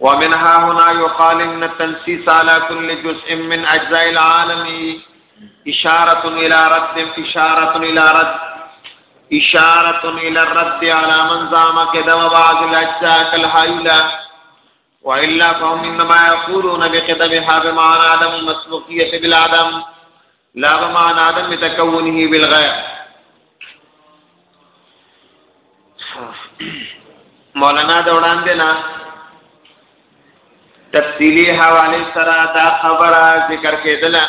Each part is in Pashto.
ومنها هنا يقال ان التنسيس على كل جزء من اجزاء العالم اشاره الى رد اشاره الى رد اشارت الى الرد على من زعم كذا وبعض الاجزاء كالحيلة وإلا فهم إنما يقولون بقدمها بمعنى عدم المسبوقية بالعدم لا بمعنى عدم تكونه بالغير مولانا د وړاندې نه تفصیلی حواله سره دا خبره ذکر کېدله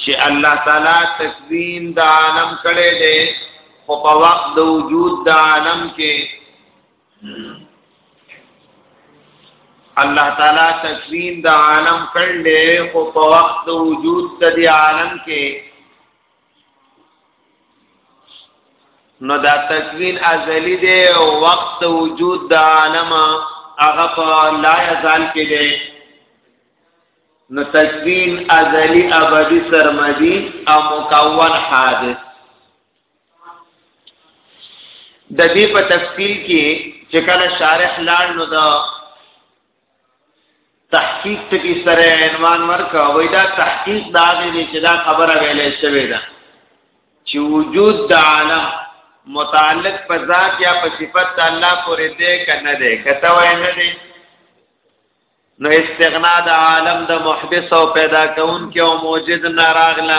چې الله تعالی تکوین د عالم کړي دي خو په وخت د وجود د عالم کې الله تعالی تکوین د عالم کړل خو په وخت د وجود د دی عالم کې نو دا تکوین ازلی دی او وخت د وجود د عالم هغه په لا یزال کې دی نو تکوین ازلی ابدی سرمدی او مکون حادث د دې په تفصیل کې چې کله شارح لاړ نو دا تحقیق ته کی سره عنوان ورکا وای دا تحقیق دا دی چې دا خبره ویلې شوې ده چې وجود د عالم متعلق په ذات یا په صفت د الله پورې دی کنه دی کته وای نه دی نو استغنا د عالم د محدث او پیدا کون کې او موجد ناراغلا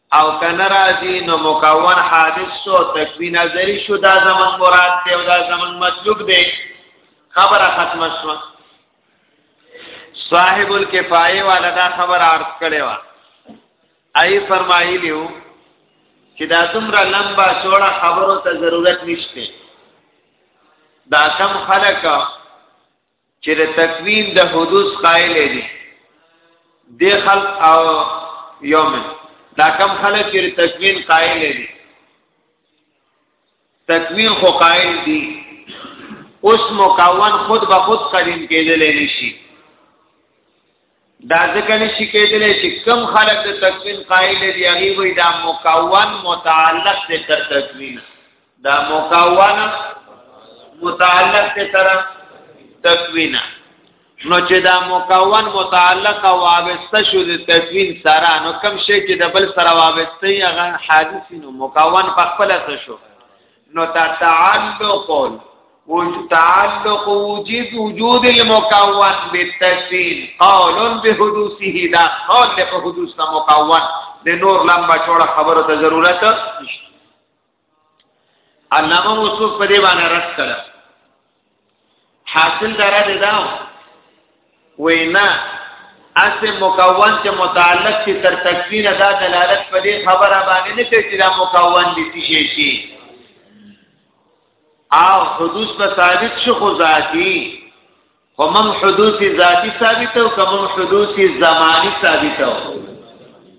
او کنه راځي نو مکون حادث شو تکوین ازلی شو دا زمن مراد دی او دا زمن مطلوب دی خبره ختمه شو صاحب الکفایه والا دا خبر عرض کړي وا ای فرمایلیو چې دا څومره لمبا چوڑا خبرو ته ضرورت نشته دا کم خلک چې د تکوین د حدوث قائل دي د خلق او یوم دا کم خلق چې د تکوین قائل دي تکوین خو قائل دي اوس مکون خود به خود قدیم کېدل نشي دا ځکه نشي کېدلی چې کم خلک د تکوین قائل دي هغه وي دا مکون متعلق دي تر تکوین دا مکون متعلق دي تر تکوین نو چې دا مکون متعلق او وابسته شو د تکوین سره نو کم شي چې د بل سره وابسته هغه حادث نو مکون په خپل څه شو نو دا تعلق تعلق وجود وجود المكون بالتشريع قول بحدوثه دا قول له حدوث کا مکون د نور لمبا چوڑا خبرو ته ضرورت نشته علامه مصطفی په دې باندې رد کړه حاصل دارا دی دا وینا اسه مکون چې متعلق چې تر تکوین دا دلالت په دې خبره باندې نه کوي چې دا مکون دي شي شي او حدوث په ثابت شو خو ذاتی ومن حدوث ذاتی ثابت او کوم حدوث زمانی ثابت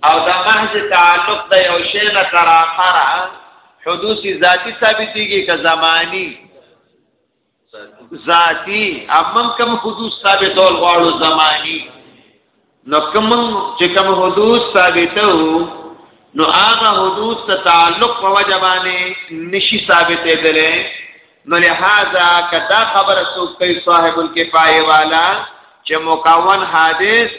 او دا محض تعلق د یو شی نه تر اخره حدوث ذاتی ثابتيږي که زمانی ذاتی امم کم حدوث ثابتول غواړو زمانی نو کم چې کم حدوث ثابتو نو هغه حدوث ته تعلق په وجبانه نشي ثابتې دلې نو لہذا کدا خبره سو کوي صاحب الکفایه والا چې مکون حادث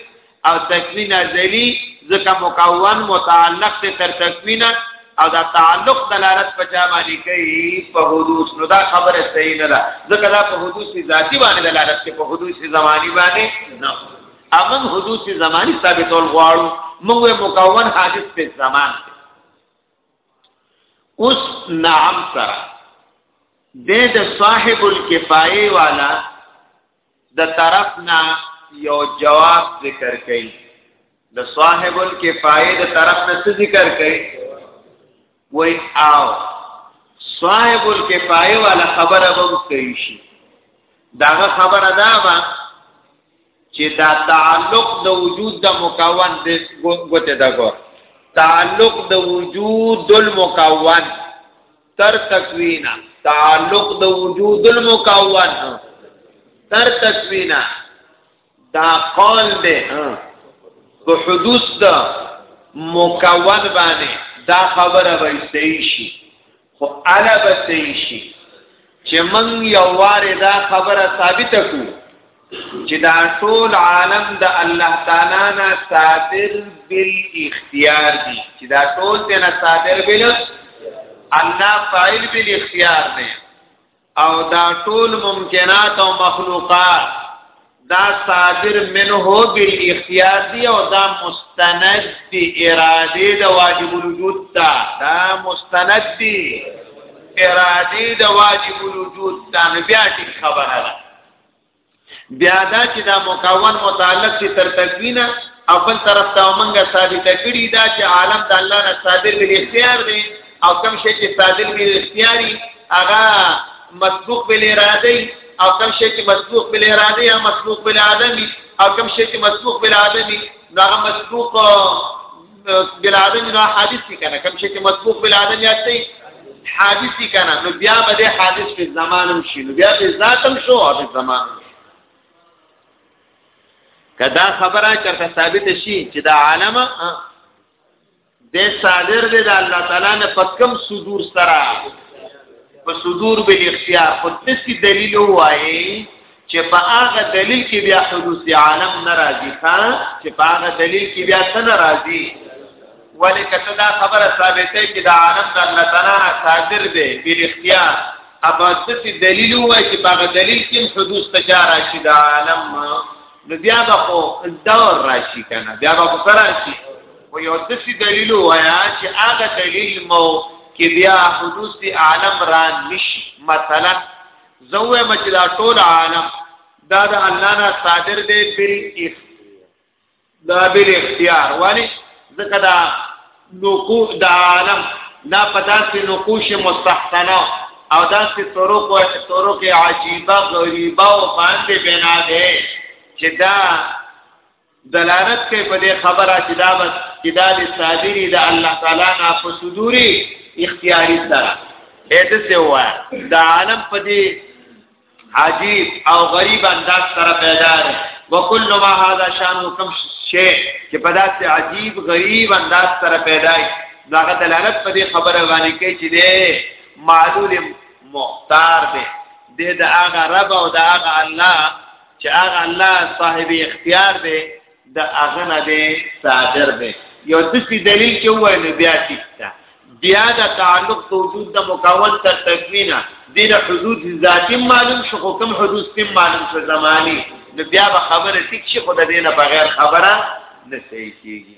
او تکوین ازلی ځکه مکون متعلق ته تر تکوین او دا تعلق دلالت په چا باندې کوي په حدوث نو دا خبره صحیح نه ده ځکه دا په حدوث ذاتی باندې دلالت کوي په حدوث زمانی باندې نه امن حدوث زمانی ثابتول غواړو موږ مکون حادث په زمان اوس نعم سره د صاحب الکفایه والا د طرفنا یو جواب ذکر کړي د صاحب الکفایه د طرفنا څه ذکر کړي وای او صاحب الکفایه والا خبره به کوي شي داغه خبره دا وا چې دا تعلق د وجود د مکون د ګوته دا ګور تعلق د وجود المکون تر تکوینا تعلق د وجود المکون تر تکوینا دا قول دی په حدوث د مکون باندې دا خبره به صحیح شي خو الا به صحیح شي چې من یو واره دا خبره ثابته کو چې دا ټول عالم د الله تعالی نه صادر بل اختیار دي چې دا ټول ته نه صادر بل الله فاعل بل اختیار دی او دا ټول ممکنات او مخلوقات دا صادر منه بل اختیار دی او دا مستند دی اراده د واجب الوجود تا دا مستند دی اراده د واجب الوجود تا بیا ټیک خبره ده بیا دا چې دا مکون متعلق چې تر تکوینه اول طرف ته مونږه ثابت کړی دا چې عالم د الله نه صادر ویل اختیار دی او کوم شی چې صادر ویل اختیاري هغه مسبوق بل اراده او کوم شی چې مسبوق بل اراده یا مسبوق بل عدمي او کوم شی چې مسبوق بل عدمي دا مسبوق بلادن نو حادث دي کنه کوم شي چې مسبوق بلادن یاد دی حادث دي کنه نو بیا به د حادث په زمانم شي نو بیا په ذاتم شو او په زمان کدا خبره چرته ثابت شي چې دا عالم د صادر دی د الله تعالی نه پکم صدور سره په صدور بل اختیار خو تسی دلیل وایي چې په هغه دلیل کې بیا حدوث عالم ناراضي ښا چې په هغه دلیل کې بیا څه ناراضي ولې کته دا خبره ثابته چې دا عالم د الله تعالی صادر دی بل اختیار اما څه دلیل وای چې په هغه دلیل کې حدوث تجار راشي دا عالم نو بیا به خو دور راشي کنه بیا به خو راشي و یو څه دلیل وای چې هغه دلیل مو کې بیا حدوث عالم را نشي مثلا زوه مجدا ټول عالم دا د الله نه صادر دی بل اف دا بل اختیار ولی ځکه دا نوکو د عالم لا پداسې نقوش مستحسنه او داسې طرق او طرق عجیبه غریبه او باندې بنا ده چې دا دلالت کوي په دې خبره چې دا بس چې دا د صادری د الله تعالی نه په صدوري اختیاري سره اته څه وای دا عالم په دې عجیب او غریب انداز سره پیدا دی وکل ما هذا شان حکم شی چې په داسې عجیب غریب انداز سره پیدا دی داغه دلالت په دې خبره باندې کوي چې دی معلول مختار دی د هغه رب او د هغه الله چې هغه الله صاحب اختیار دی د هغه نه دی صادر دی یو د څه دلیل چې وای نو بیا ټیکتا بیا د تعلق د وجود د مکون تر تکوینه دینه حدود ذاتی معلوم شو حکم حدود تم معلوم شو زمانی نو بیا به خبره ټیک شي خو د دینه بغیر خبره نه صحیح کیږي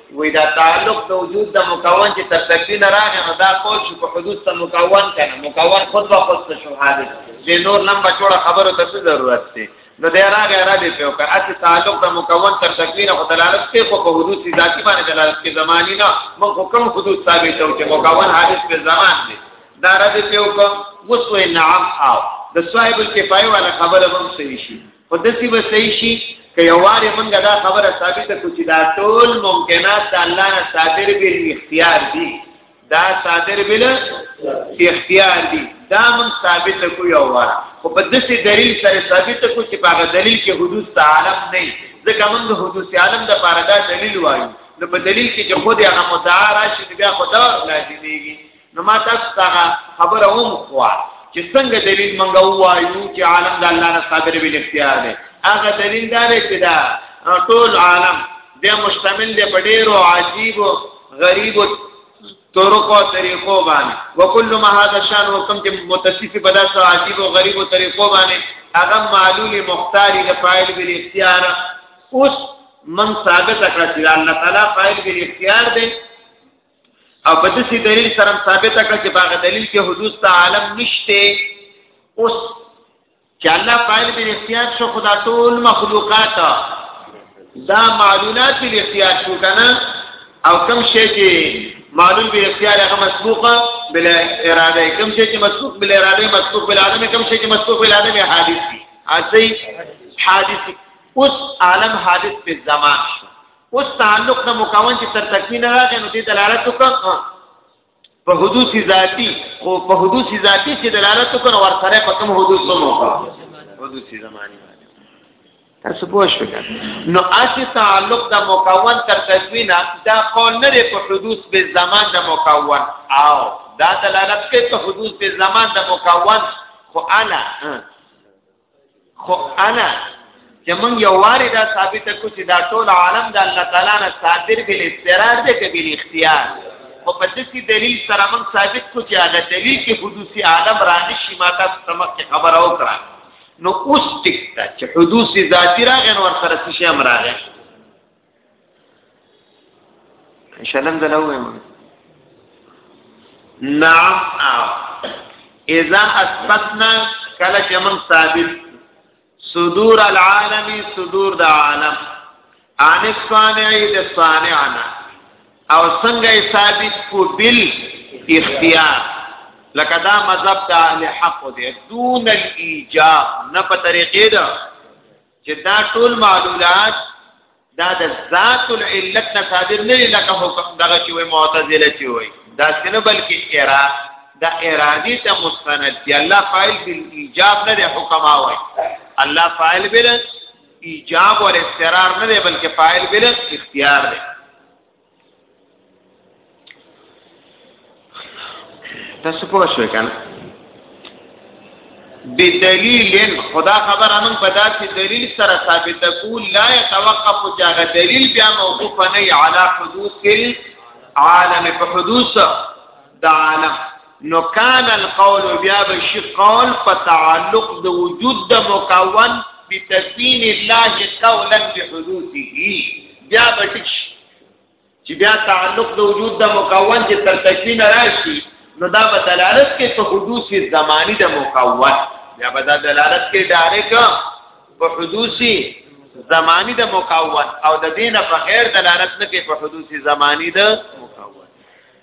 وی دا تعلق د وجود د مکون چې تر تکوین راغی نو دا قول شو په حدوث ته مکون کنه مکون خود به خود شو حادث دې نور لمبا چوړه خبرو ته څه ضرورت دی نو دا راغی را دې په وکړه اته تعلق د مکون تر تکوین خو دلالت کوي خو په حدوث ذاتی باندې دلالت کوي زمانی نه موږ حکم حدوث ثابت او چې مکون حادث په زمان دی دا را دې په وکړه وسو نعم او د صاحب الکفایه ولا خبره هم صحیح شي خو دسی به صحیح شي که یو واره موږ دا خبره ثابته کړو چې دا ټول ممکنات د الله نه صادر بل اختیار دي دا صادر بل اختیار دي دا موږ ثابته کو یو واره خو په دسی دلیل سره ثابته کو چې په دلیل کې حدوث تعالی نه ځکه موږ حدوث عالم د پاره دا دلیل وایو نو په دلیل کې چې خود هغه متعارف شي بیا خدا لازميږي نو ما تاسو ته خبره هم خوا چې څنګه دلیل منګه وایو چې عالم د الله نه صادر ویل اختیار دی هغه دلیل دا دی چې دا ټول عالم د مشتمل دی په ډیرو عجیب او غریب طرق او طریقو باندې وکل ما هذا شان حکم چې متصف په داسو عجیب او غریب طریقو باندې هغه معلول مختاری د فاعل بل اختیار اوس من ثابت کړ چې الله تعالی فاعل بل اختیار دی او په دې دلیل سره ثابت کړ چې باغ دلیل کې حدوث ته عالم نشته اوس چې الله فاعل به اختیار شو خدا ټول مخلوقات دا معلومات به اختیار شو کنه او کم شي چې معلوم به اختیار هغه مسبوقه بل اراده کم شي چې مسبوق بل اراده مسبوق بل عالم کم شي چې مسبوق بل عالم حادث دي اسی حادث اوس عالم حادث په زمان شو اوس تعلق د مکون چې تر تکمیل راغی نو دې دلالت وکړه په حدوث ذاتی خو په حدوث ذاتی چې دلالت وکړه ورسره په کوم حدوث سم وکړه حدوث زمانی تاسو پوه شئ نو اسی تعلق د مکون تر تکوین دا قول نه دی په حدوث به زمان د مکون او دا دلالت کوي په حدوث به زمان د مکون خو انا خو انا چې موږ یو واري دا ثابت کو چې دا ټول عالم د الله تعالی نه صادر بل استقرار دی کې بل اختیار او په دې دلیل سره موږ ثابت کو چې هغه دلیل کې حدوثي عالم رانه شي ماته سمک خبر او کړه نو اوس ټیک چې حدوثي ذاتی راغی نو ورسره شي امر راغی شلم دلوم نعم اذا اثبتنا کله چې موږ ثابت صدور العالم صدور د عالم عن الصانع للصانعنا او څنګه ثابت کو بل اختیار لکه دا مذهب د اهل حق دی دون الايجاب نه په طریقې دا چې دا ټول معلولات دا د ذات العلت نه صادر نه لکه حکم دغه چې وي معتزله چې وي دا څنګه بلکې ارا دا ارادي ته مستند دی الله فاعل بال ایجاب نه دی حکم اوي الله فاعل بال ایجاب او استقرار نه دی بلکې فاعل بال اختیار دی تاسو پوه شئ کنه بدلیل خدا خبر امن په داسې دلیل سره ثابت کو لا يتوقف چاغه دلیل بیا موقوف نه علی حدوث العالم په حدوث تعالی نو کان القول بیا بشی قول په تعلق د وجود د مکون بتکوین الله قولا بحدوثه بیا بټک چې بیا تعلق د وجود د مکون چې تر تکوین راشي نو دا په دلالت کې په حدوث زمانی د مکون بیا په دلالت کې ډایرک په حدوث زمانی د مکون او د دینه په غیر دلالت نه کې په حدوث زمانی د مکون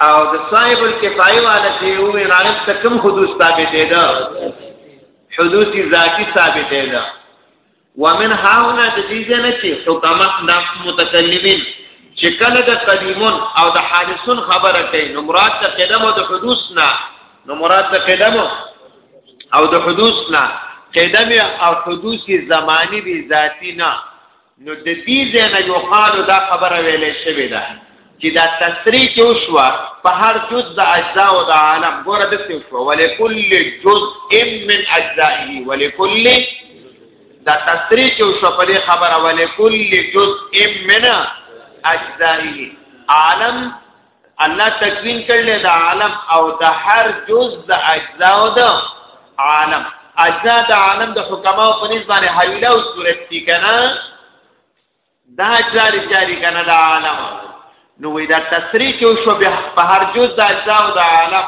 او د صاحب الکفایه والا چې یو عبارت ته کوم حدود ثابت دی دا حدود ذاتی ثابت دی دا ومن هاونا د دې ځنه چې حکمت د متکلمین چې کله د قدیمون او د حادثون خبره کوي نو مراد د قدم او د حدوث نه نو مراد د قدم او د حدوث نه قدم او حدوث زمانی به ذاتی نه نو د دې ځای نه یقال دا خبره ویلې شوې ده چې دا تسریع چې وشوه په هر جز د اجزا او د عالم ګوره د څه وشوه ولکل جز ام من اجزائه ولکل دا تسریع چې وشوه په دې خبره ولکل جز ام من اجزائه عالم الله تکوین کړل د عالم او د هر جز د اجزا او د عالم اجزا د عالم د حکما په نسبت باندې حویله او صورت دي کنه دا اجزا لري جاری کنه د عالم نو وی دا تصریح کې شو په هر جز د اجزا او د عالم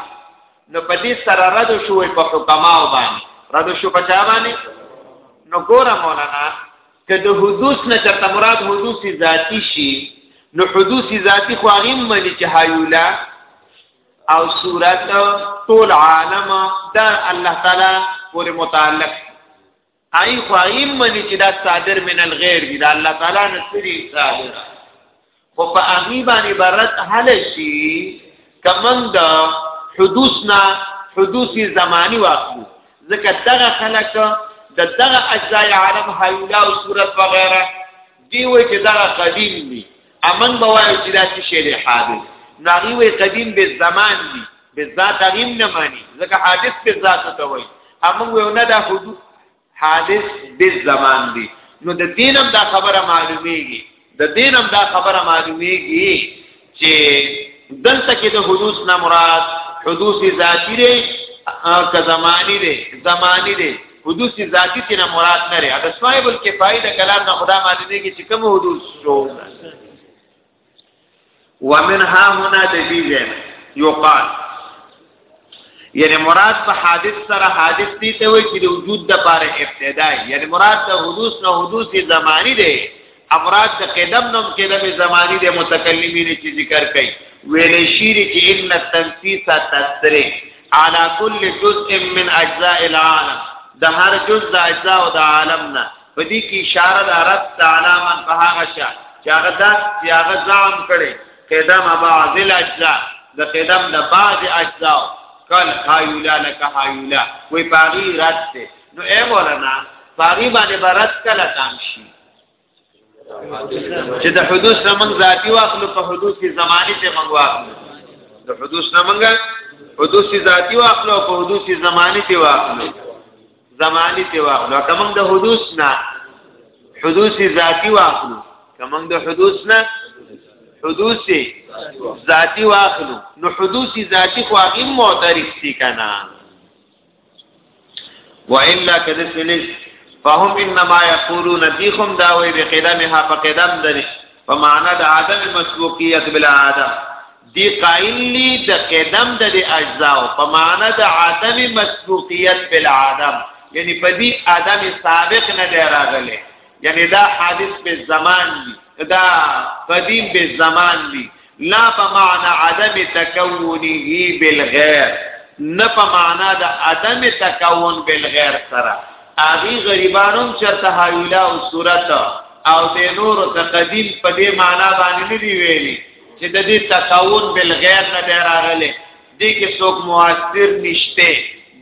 نو په دې سره رد شو په حکما باندې رد شو په چا باندې نو ګوره مولانا که د حدوث نه چرته مراد حدوث ذاتی شي نو حدوث ذاتی خو هغه مني چې هایولا او صورت ټول عالم دا الله تعالی پورې متعلق آی خو هغه مني چې دا صادر من الغیر دی دا الله تعالی نه سری صادر خو په هغه باندې برت حل شي کمن د حدوث نه حدوثي زماني واخلو ځکه دغه خلک د دغه اجزای عالم حیولا او صورت وغیرہ دی وای چې دغه قدیم دي امن بوای چې دا چې شی حادث ناغي وای قدیم به زمان دي به ذات غیم نه مانی ځکه حادث به ذات ته وای امن وای نه دا حدوث حادث بالزمان دی نو د دینم دا خبره معلومیږي د دینم دا خبره معلومیږي چې دلته کې د حدوث نه مراد حدوث ذاتی دی که زمانی دی زمانی دی حدوث ذاتی څخه نه مراد نه لري د صاحب الکفایه د کلام نه خدا معلومیږي چې کوم حدوث شو ومن ها هنا د دې ځای یو قال یعنی مراد په حادث سره حادث دي ته وي چې د وجود د پاره ابتدا یعنی مراد د حدوث نه حدوث زمانی دی امراد د قدم نوم کې د زمانی د متکلمین چې ذکر کوي ویل شیر چې ان التنسیس تسری على كل جزء من اجزاء العالم د هر جزء د اجزاء او د عالم نه په دې کې اشاره د عرب تعالی من په هغه شان چې هغه دا چې هغه ځان کړي قدم بعض الاجزاء د قدم د بعض اجزاء کل حایولا لک حایولا وی پاغي رد ته نو اے مولانا پاغي باندې برت کله تام شي چې د حدوث زمنګ ذاتی واخلو په حدوث زمانی ته منګ واخلو د حدوث زمنګ حدوث ذاتی واخلو په حدوث زمانی ته واخلو زمانی ته واخلو که موږ د حدوث نه حدوث ذاتی واخلو که موږ د حدوث نه حدوث ذاتی واخلو نو حدوث ذاتی خو هغه معترف دي کنه والا کده سلیس فهم انما یقولون دیخم داوی بقدمها فقدم درش په معنا د عدم مسبوقیت بلا عدم دی قائل لی د قدم د دی اجزاء په معنی د عدم مسبوقیت بالعدم یعنی په دی عدم سابق نه دی راغلی یعنی دا حادث په زمان دی دا قدیم په زمان دی لا په معنی عدم تکونه بالغیر نه په معنی د عدم تکون بالغیر سره اغي غریبانو چرته حویلا او صورت او د نور تقدیم په دې معنی باندې دی ویلی چې د دې تکاون بل غیر نه دی راغلی دې کې څوک موثر نشته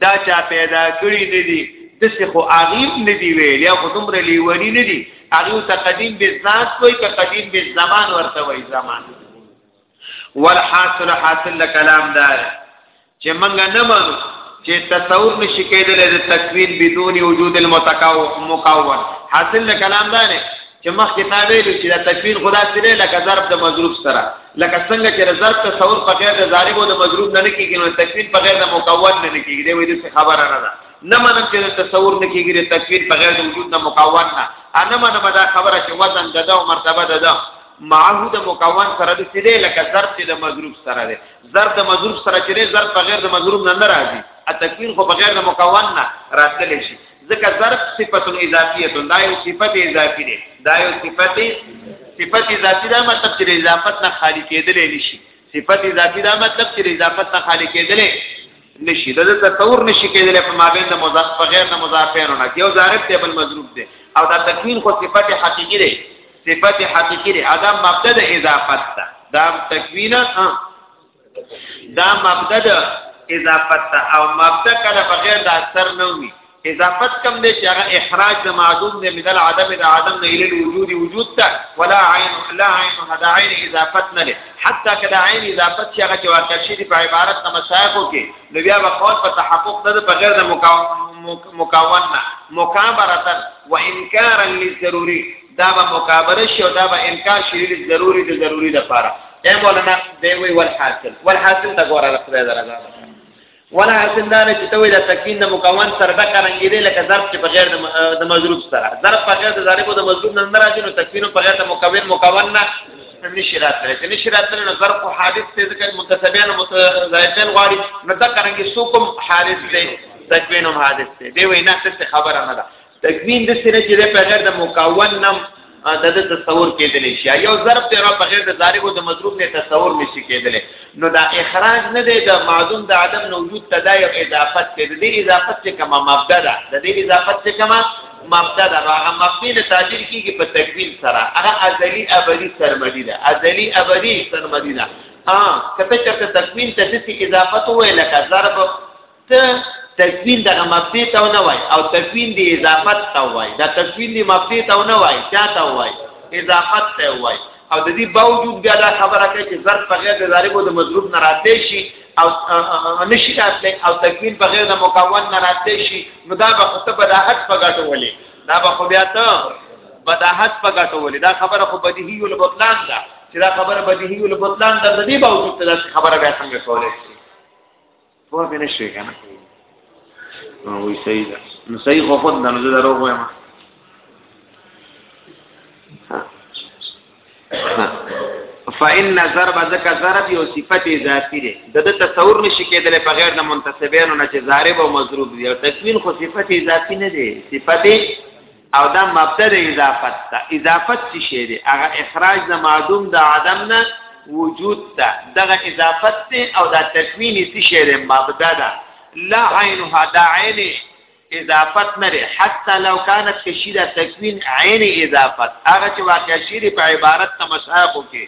دا چا پیدا کړی نه دي د څه خو عظیم نه دی ویل یا خو دومره لیونی نه دی هغه ته قدیم به ذات کوئی که قدیم به زمان ورته وای زمان والحاصل حاصل کلام دار چې منګه نه مانو چې تصور نشي کېدلی د تکوین بدون وجود المتکون حاصل د کلام دا نه چې مخکې تا ویلو چې د تکوین خدا سره لکه ضرب د مضروب سره لکه څنګه چې د ضرب تصور په غیر د ضارب او د مضروب نه کېږي نو تکوین په غیر د مکون نه کېږي دی وایي د خبره نه ده نه منم چې د تصور نه کېږي د تکوین په غیر د وجود نه مکون نه انا منم دا خبره چې وزن د ده او مرتبه د ده معهود مکون سره د سره لکه ضرب چې د مضروب سره ده ضرب د مضروب سره چې نه ضرب بغیر د مضروب نه نه راځي ا تکوین خو بغیر د مکون نه راتل شي ځکه ضرب صفت اضافیه دا یو صفت اضافي دی دا یو صفت صفت اضافي دا مطلب چې اضافت نه خالی کېدل نشي صفت اضافي دا مطلب چې اضافت نه خالی کېدل نشي دا تصور نشي کېدل په مابین د مضاف بغیر د مضافینو نه یو ضرب دی بل مضروب دی او دا تکوین خو صفت حقيقي دی صفت حقیقی دی ادا مبدا د اضافت ده دا تکوین دا مبدا د اضافت ده او مبدا کله بغیر د اثر نه وي اضافت کم دی چې هغه اخراج د معدوم دی من العدم د عدم نه اله الوجود وجود ته ولا عین لا عین هدا عین اضافت نه لري حتی کله عین اضافت چې هغه چې واقع شي په عبارت د مشایخو کې نو بیا به قول په تحقق نه بغیر د مکون نه مکابره وانکارا للضروري دا به مکابره شي او دا به انکار شي د ضروري د ضروري د پاره اے مولانا دی وی ول حاصل ول حاصل دا ګوره د خدای درزا ولا حاصل دا چې ته وی د تکین د مکون سره د کرنګې دی لکه ظرف چې بغیر د مضروب سره ظرف بغیر د ضارب د مضروب نه ناراضي نو تکین بغیر د مکون مکون نه نشي راتللی چې نشي راتللی نو ظرف او حادث ته ځکه متصبیان او متضایقین غواړي نو دا کرنګې سوکم حادث دی تکوین هم حادث دی دی وینا څه خبره نه ده تکوین د سره چې په غیر د مکون نم د د تصور کېدلی شي یو ضرب دی په غیر د ضارب او د مضروب نه تصور نشي کېدلی نو دا اخراج نه دی د معدوم د عدم نه وجود ته دا یو اضافت دی د دې اضافت څخه کومه مبدا ده د دې اضافت څخه کومه مبدا ده هغه مبدا له تعبیر کیږي په تکوین سره هغه ازلی ابدی سرمدی ده ازلی ابدی سرمدی ده ها کته چې تکوین ته د اضافت وې لکه ضرب ته تکوین دغه مبدی ته نه وای او تکوین دی اضافت ته وای دا تکوین دی مبدی ته نه وای چا ته وای اضافت ته وای او د دې باوجود بیا دا خبره کوي چې ظرف په غیر د ضارب او د مضروب نه راځي شي او نشي راتلی او تکوین په غیر د مکون نه راځي شي نو دا به خطه بداحت په ګټو ولې دا به خو بیا ته بداحت په ګټو ولې دا خبره خو بدیهی ول بطلان ده چې دا خبره بدیهی ول بطلان ده د دې باوجود دا خبره بیا څنګه کولای شي پوه به نه شوې کنه نو وی صحیح ده نو صحیح خو خود نه زه درو وایم فإن ضرب ذکا ضرب یو صفت ذاتی دی د د تصور نشي کېدل په غیر د منتسبینو نه چې ضارب او مضروب دی او تکوین خو صفت ذاتی نه دی صفت او دا مبدل اضافت تا اضافت څه شی دی هغه اخراج د معدوم د عدم نه وجود تا دغه اضافت ته او دا تکوین څه شی دی مبدا ده لا عینها دا عین اضافت نه لري حتی لو كانت تشير تکوین عین اضافت هغه چې واقع شری په عبارت تمساقو کې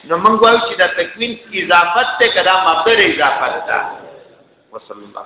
نو موږ وایو چې دا تکوین اضافت ته کدا مبدل اضافت ده وصلی الله